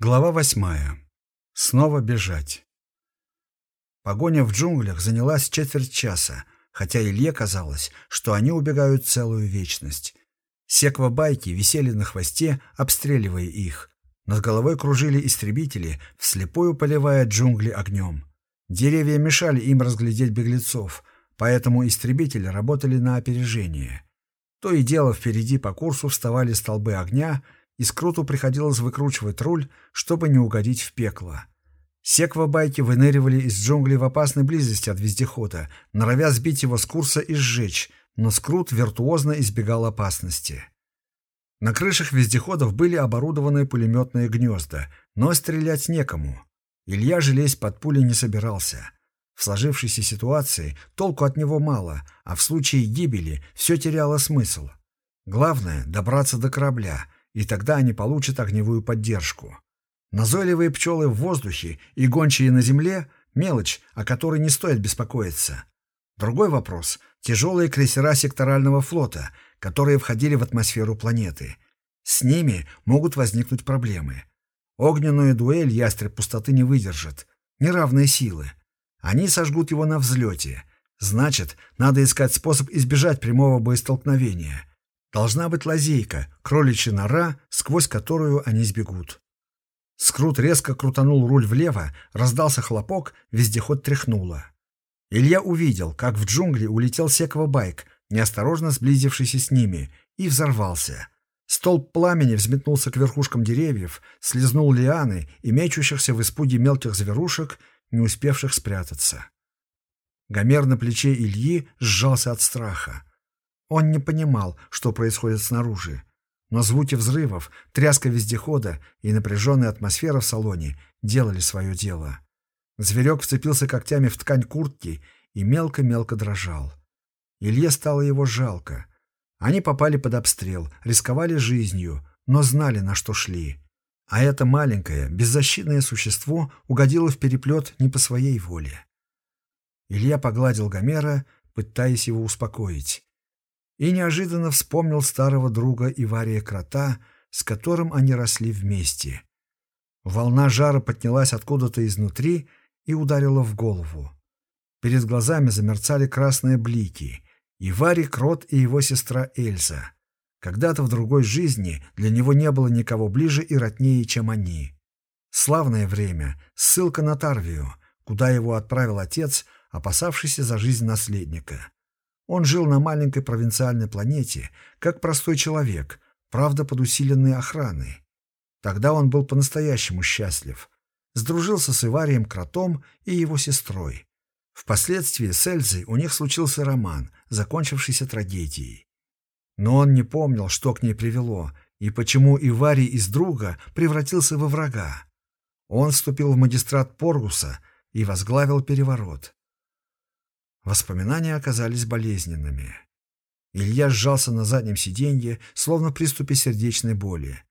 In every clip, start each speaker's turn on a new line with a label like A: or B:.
A: Глава восьмая. Снова бежать. Погоня в джунглях занялась четверть часа, хотя Илье казалось, что они убегают целую вечность. Секва-байки висели на хвосте, обстреливая их. Над головой кружили истребители, вслепую поливая джунгли огнем. Деревья мешали им разглядеть беглецов, поэтому истребители работали на опережение. То и дело впереди по курсу вставали столбы огня — и Скруту приходилось выкручивать руль, чтобы не угодить в пекло. Секва-байки выныривали из джунглей в опасной близости от вездехода, норовя сбить его с курса и сжечь, но Скрут виртуозно избегал опасности. На крышах вездеходов были оборудованы пулеметные гнезда, но стрелять некому. Илья же лезть под пули не собирался. В сложившейся ситуации толку от него мало, а в случае гибели все теряло смысл. Главное — добраться до корабля, и тогда они получат огневую поддержку. Назойливые пчелы в воздухе и гончие на земле – мелочь, о которой не стоит беспокоиться. Другой вопрос – тяжелые крейсера секторального флота, которые входили в атмосферу планеты. С ними могут возникнуть проблемы. Огненную дуэль ястреб пустоты не выдержит. Неравные силы. Они сожгут его на взлете. Значит, надо искать способ избежать прямого боестолкновения – Должна быть лазейка, кроличья нора, сквозь которую они сбегут. Скрут резко крутанул руль влево, раздался хлопок, вездеход тряхнуло. Илья увидел, как в джунгли улетел секва байк, неосторожно сблизившийся с ними, и взорвался. Столб пламени взметнулся к верхушкам деревьев, слезнул лианы и мечущихся в испуге мелких зверушек, не успевших спрятаться. Гомер на плече Ильи сжался от страха. Он не понимал, что происходит снаружи. Но звуки взрывов, тряска вездехода и напряженная атмосфера в салоне делали свое дело. Зверек вцепился когтями в ткань куртки и мелко-мелко дрожал. Илье стало его жалко. Они попали под обстрел, рисковали жизнью, но знали, на что шли. А это маленькое, беззащитное существо угодило в переплет не по своей воле. Илья погладил Гомера, пытаясь его успокоить и неожиданно вспомнил старого друга Ивария Крота, с которым они росли вместе. Волна жара поднялась откуда-то изнутри и ударила в голову. Перед глазами замерцали красные блики. Иварий Крот и его сестра Эльза. Когда-то в другой жизни для него не было никого ближе и роднее, чем они. Славное время, ссылка на Тарвию, куда его отправил отец, опасавшийся за жизнь наследника. Он жил на маленькой провинциальной планете, как простой человек, правда, под усиленной охраной. Тогда он был по-настоящему счастлив. Сдружился с Иварием Кротом и его сестрой. Впоследствии с Эльзой у них случился роман, закончившийся трагедией. Но он не помнил, что к ней привело, и почему Иварий из друга превратился во врага. Он вступил в магистрат Поргуса и возглавил переворот. Воспоминания оказались болезненными. Илья сжался на заднем сиденье, словно в приступе сердечной боли.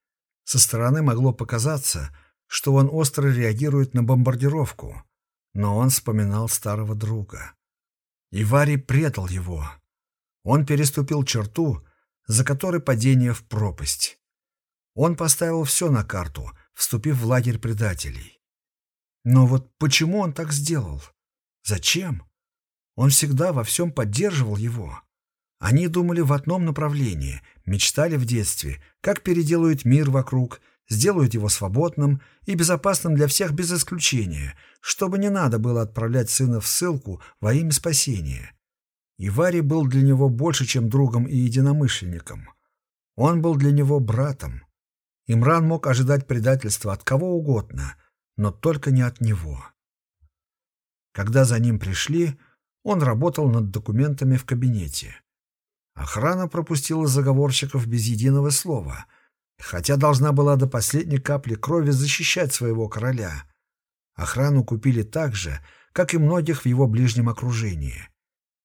A: Со стороны могло показаться, что он остро реагирует на бомбардировку, но он вспоминал старого друга. Иварий предал его. Он переступил черту, за которой падение в пропасть. Он поставил все на карту, вступив в лагерь предателей. Но вот почему он так сделал? Зачем? Он всегда во всем поддерживал его. Они думали в одном направлении, мечтали в детстве, как переделают мир вокруг, сделают его свободным и безопасным для всех без исключения, чтобы не надо было отправлять сына в ссылку во имя спасения. И Варий был для него больше, чем другом и единомышленником. Он был для него братом. Имран мог ожидать предательства от кого угодно, но только не от него. Когда за ним пришли, он работал над документами в кабинете. Охрана пропустила заговорщиков без единого слова, хотя должна была до последней капли крови защищать своего короля. Охрану купили так же, как и многих в его ближнем окружении.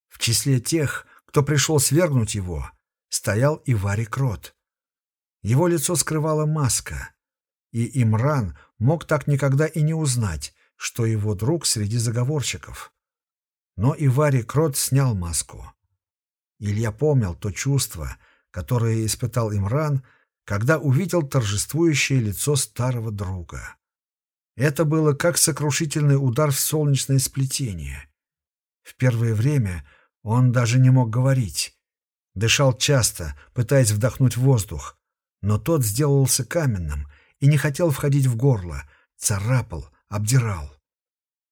A: В числе тех, кто пришел свергнуть его, стоял и Вари Крот. Его лицо скрывала маска, и Имран мог так никогда и не узнать, что его друг среди заговорщиков. Но и Варри Крот снял маску. Илья помнил то чувство, которое испытал Имран, когда увидел торжествующее лицо старого друга. Это было как сокрушительный удар в солнечное сплетение. В первое время он даже не мог говорить. Дышал часто, пытаясь вдохнуть воздух, но тот сделался каменным и не хотел входить в горло, царапал, обдирал.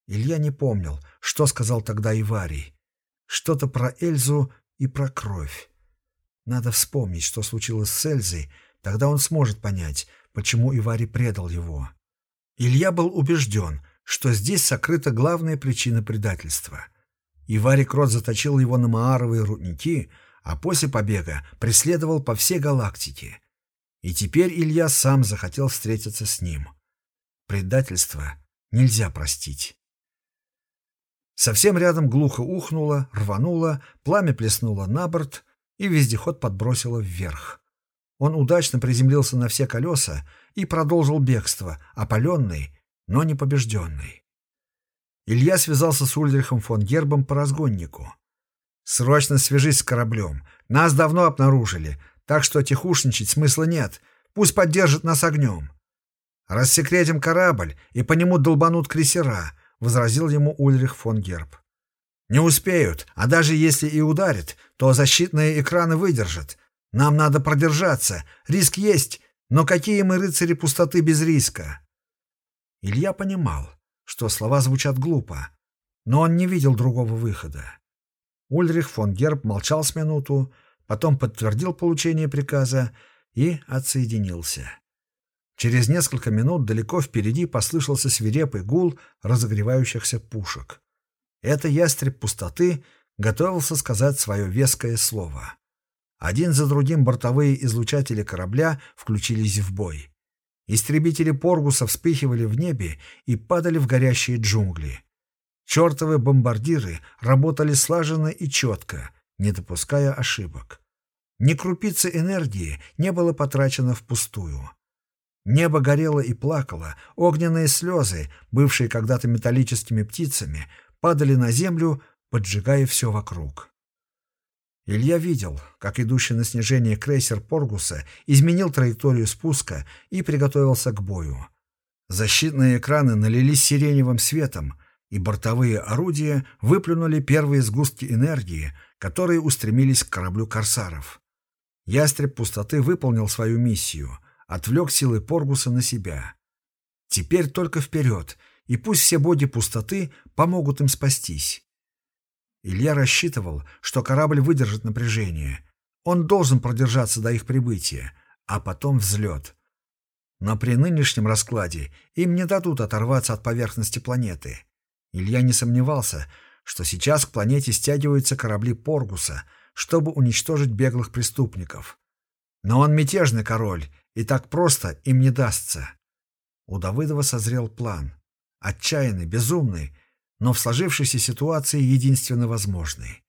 A: Илья не помнил, что сказал тогда Иварий. Что-то про Эльзу и про кровь. Надо вспомнить, что случилось с Эльзой, тогда он сможет понять, почему Иварий предал его. Илья был убежден, что здесь сокрыта главная причина предательства. Иварий Крот заточил его на Мааровые рудники, а после побега преследовал по всей галактике. И теперь Илья сам захотел встретиться с ним. Предательство нельзя простить. Совсем рядом глухо ухнуло, рвануло, пламя плеснуло на борт, и вездеход подбросило вверх. Он удачно приземлился на все колеса и продолжил бегство, опаленный, но не побежденный. Илья связался с Ульрихом фон Гербом по разгоннику. «Срочно свяжись с кораблем. Нас давно обнаружили, так что тихушничать смысла нет. Пусть поддержит нас огнем. Рассекретим корабль, и по нему долбанут крейсера, — возразил ему Ульрих фон Герб. «Не успеют, а даже если и ударят, то защитные экраны выдержат. Нам надо продержаться, риск есть, но какие мы рыцари пустоты без риска?» Илья понимал, что слова звучат глупо, но он не видел другого выхода. Ульрих фон Герб молчал с минуту, потом подтвердил получение приказа и отсоединился. Через несколько минут далеко впереди послышался свирепый гул разогревающихся пушек. Это ястреб пустоты готовился сказать свое веское слово. Один за другим бортовые излучатели корабля включились в бой. Истребители Поргуса вспыхивали в небе и падали в горящие джунгли. Чертовы бомбардиры работали слаженно и четко, не допуская ошибок. Ни крупицы энергии не было потрачено впустую. Небо горело и плакало, огненные слезы, бывшие когда-то металлическими птицами, падали на землю, поджигая все вокруг. Илья видел, как идущий на снижение крейсер Поргуса изменил траекторию спуска и приготовился к бою. Защитные экраны налились сиреневым светом, и бортовые орудия выплюнули первые сгустки энергии, которые устремились к кораблю корсаров. Ястреб пустоты выполнил свою миссию — отвлек силы Поргуса на себя. Теперь только вперед, и пусть все боги пустоты помогут им спастись. Илья рассчитывал, что корабль выдержит напряжение. Он должен продержаться до их прибытия, а потом взлет. Но при нынешнем раскладе им не дадут оторваться от поверхности планеты. Илья не сомневался, что сейчас к планете стягиваются корабли Поргуса, чтобы уничтожить беглых преступников. Но он мятежный король и так просто им не дастся. У Давыдова созрел план. Отчаянный, безумный, но в сложившейся ситуации единственно возможный.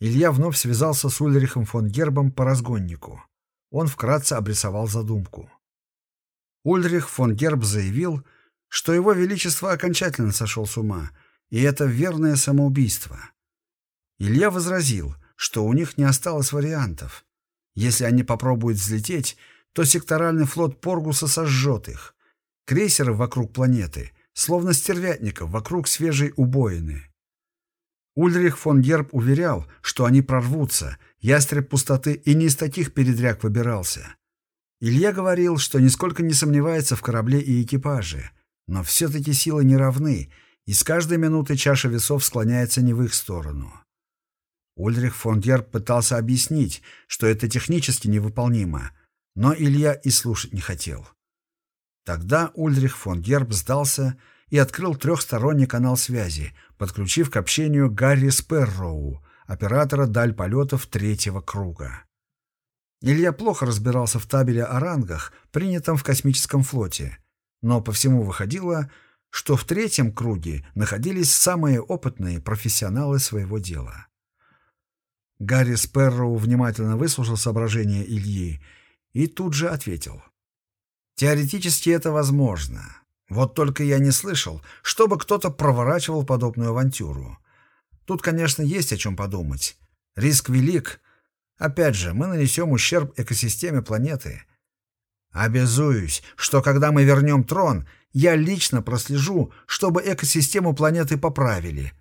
A: Илья вновь связался с Ульрихом фон Гербом по разгоннику. Он вкратце обрисовал задумку. Ульрих фон Герб заявил, что его величество окончательно сошел с ума, и это верное самоубийство. Илья возразил, что у них не осталось вариантов. Если они попробуют взлететь, то секторальный флот Поргуса сожжет их. Крейсеры вокруг планеты, словно стервятников вокруг свежей убоины. Ульрих фон Герб уверял, что они прорвутся, ястреб пустоты и не из таких передряг выбирался. Илья говорил, что нисколько не сомневается в корабле и экипаже, но все-таки силы не равны, и с каждой минутой чаша весов склоняется не в их сторону. Ульрих фон Герб пытался объяснить, что это технически невыполнимо – но Илья и слушать не хотел. Тогда Ульрих фон Герб сдался и открыл трехсторонний канал связи, подключив к общению Гарри Сперроу, оператора даль полетов третьего круга. Илья плохо разбирался в табеле о рангах, принятом в космическом флоте, но по всему выходило, что в третьем круге находились самые опытные профессионалы своего дела. Гарри Сперроу внимательно выслушал соображения Ильи и тут же ответил. Теоретически это возможно. Вот только я не слышал, чтобы кто-то проворачивал подобную авантюру. Тут, конечно, есть о чем подумать. Риск велик. Опять же, мы нанесем ущерб экосистеме планеты. Обязуюсь, что когда мы вернем трон, я лично прослежу, чтобы экосистему планеты поправили.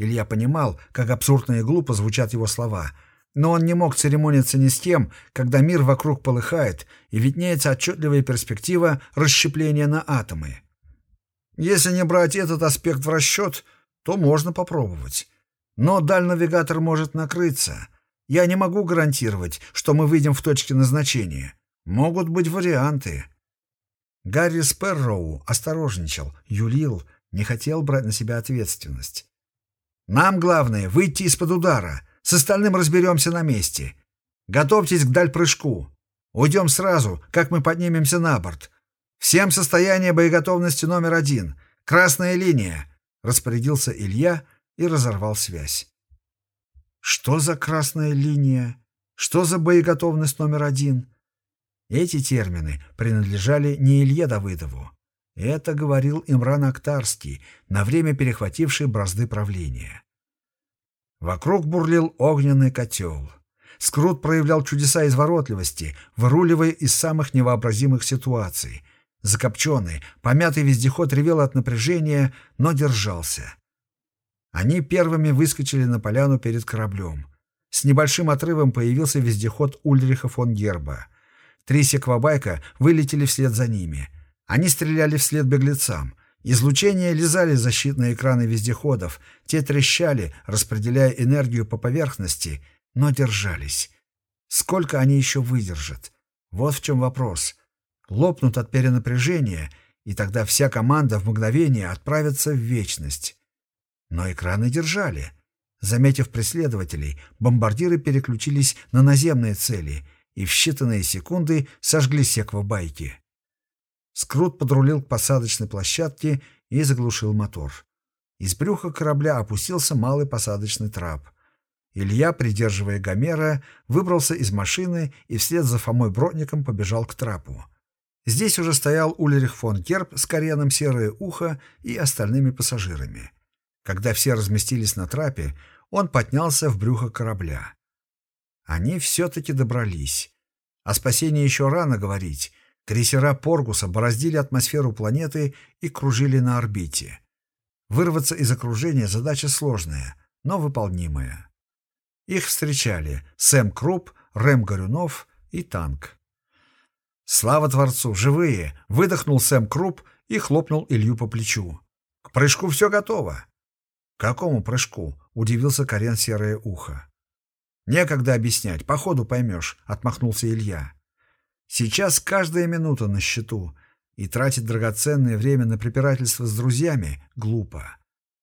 A: Илья понимал, как абсурдно и глупо звучат его слова, но он не мог церемониться ни с тем, когда мир вокруг полыхает и виднеется отчетливая перспектива расщепления на атомы. Если не брать этот аспект в расчет, то можно попробовать. Но дальнавигатор может накрыться. Я не могу гарантировать, что мы выйдем в точке назначения. Могут быть варианты. Гарри Сперроу осторожничал, юлил, не хотел брать на себя ответственность. «Нам главное — выйти из-под удара. С остальным разберемся на месте. Готовьтесь к даль-прыжку. Уйдем сразу, как мы поднимемся на борт. Всем состояние боеготовности номер один. Красная линия», — распорядился Илья и разорвал связь. «Что за красная линия? Что за боеготовность номер один?» Эти термины принадлежали не Илье Давыдову. Это говорил Имран Актарский, на время перехвативший бразды правления. Вокруг бурлил огненный котел. Скрут проявлял чудеса изворотливости, выруливая из самых невообразимых ситуаций. Закопченный, помятый вездеход ревел от напряжения, но держался. Они первыми выскочили на поляну перед кораблем. С небольшим отрывом появился вездеход Ульриха фон Герба — Три секвабайка вылетели вслед за ними. Они стреляли вслед беглецам. Излучения лизали защитные экраны вездеходов, те трещали, распределяя энергию по поверхности, но держались. Сколько они еще выдержат? Вот в чем вопрос. Лопнут от перенапряжения, и тогда вся команда в мгновение отправится в вечность. Но экраны держали. Заметив преследователей, бомбардиры переключились на наземные цели — и в считанные секунды сожгли секвобайки. Скрут подрулил к посадочной площадке и заглушил мотор. Из брюха корабля опустился малый посадочный трап. Илья, придерживая Гомера, выбрался из машины и вслед за Фомой Бродником побежал к трапу. Здесь уже стоял Ульрих фон Керп с кореном «Серое ухо» и остальными пассажирами. Когда все разместились на трапе, он поднялся в брюхо корабля. Они все-таки добрались. О спасении еще рано говорить. Крейсера Поргуса бороздили атмосферу планеты и кружили на орбите. Вырваться из окружения задача сложная, но выполнимая. Их встречали Сэм Круп, Рэм Горюнов и танк. «Слава Творцу! Живые!» — выдохнул Сэм Круп и хлопнул Илью по плечу. «К прыжку все готово!» «К какому прыжку?» — удивился Карен Серое Ухо. «Некогда объяснять, по ходу поймешь», — отмахнулся Илья. «Сейчас каждая минута на счету, и тратить драгоценное время на препирательство с друзьями глупо».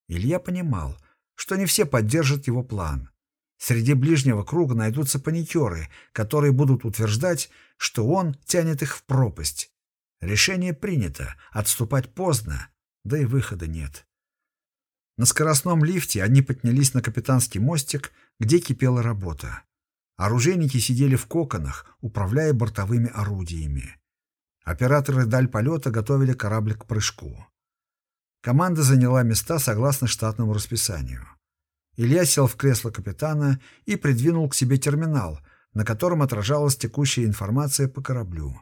A: Илья понимал, что не все поддержат его план. Среди ближнего круга найдутся паникеры, которые будут утверждать, что он тянет их в пропасть. Решение принято, отступать поздно, да и выхода нет. На скоростном лифте они поднялись на капитанский мостик, где кипела работа. Оружейники сидели в коконах, управляя бортовыми орудиями. Операторы даль полета готовили корабль к прыжку. Команда заняла места согласно штатному расписанию. Илья сел в кресло капитана и придвинул к себе терминал, на котором отражалась текущая информация по кораблю.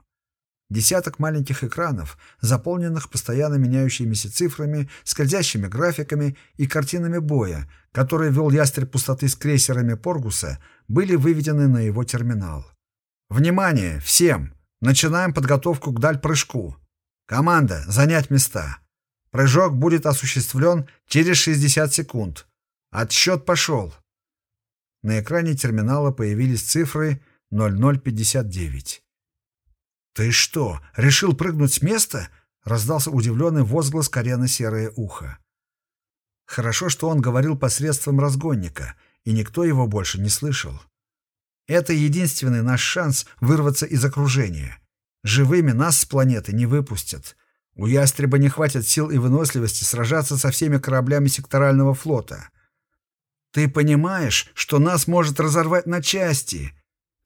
A: Десяток маленьких экранов, заполненных постоянно меняющимися цифрами, скользящими графиками и картинами боя, которые вел ястреб пустоты с крейсерами Поргуса, были выведены на его терминал. «Внимание! Всем! Начинаем подготовку к даль-прыжку. Команда, занять места. Прыжок будет осуществлен через 60 секунд. Отсчет пошел!» На экране терминала появились цифры 0059. «Ты что, решил прыгнуть с места?» — раздался удивленный возглас Карена Серое Ухо. Хорошо, что он говорил посредством разгонника, и никто его больше не слышал. Это единственный наш шанс вырваться из окружения. Живыми нас с планеты не выпустят. У ястреба не хватит сил и выносливости сражаться со всеми кораблями секторального флота. Ты понимаешь, что нас может разорвать на части?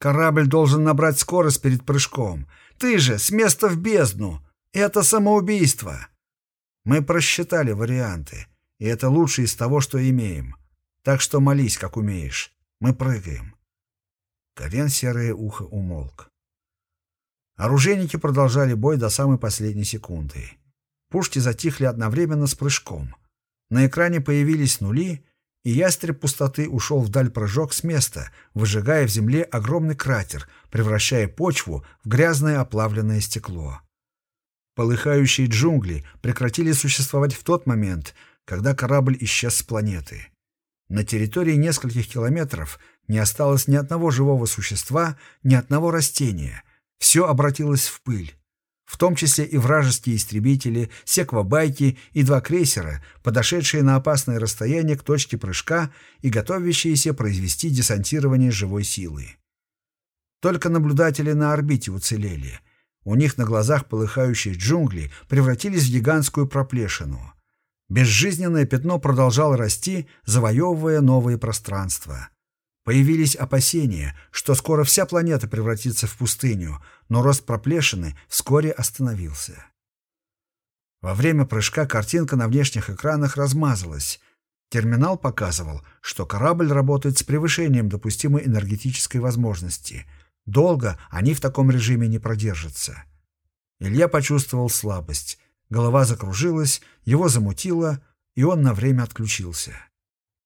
A: Корабль должен набрать скорость перед прыжком — ты же с места в бездну. Это самоубийство. Мы просчитали варианты, и это лучшее из того, что имеем. Так что молись, как умеешь. Мы прыгаем. Ковен серое ухо умолк. Оружейники продолжали бой до самой последней секунды. Пушки затихли одновременно с прыжком. На экране появились нули, и ястреб пустоты ушел вдаль прыжок с места, выжигая в земле огромный кратер, превращая почву в грязное оплавленное стекло. Полыхающие джунгли прекратили существовать в тот момент, когда корабль исчез с планеты. На территории нескольких километров не осталось ни одного живого существа, ни одного растения. Все обратилось в пыль в том числе и вражеские истребители, секвобайки и два крейсера, подошедшие на опасное расстояние к точке прыжка и готовящиеся произвести десантирование живой силы. Только наблюдатели на орбите уцелели. У них на глазах полыхающие джунгли превратились в гигантскую проплешину. Безжизненное пятно продолжало расти, завоевывая новые пространства. Появились опасения, что скоро вся планета превратится в пустыню, но рост проплешины вскоре остановился. Во время прыжка картинка на внешних экранах размазалась. Терминал показывал, что корабль работает с превышением допустимой энергетической возможности. Долго они в таком режиме не продержатся. Илья почувствовал слабость. Голова закружилась, его замутило, и он на время отключился.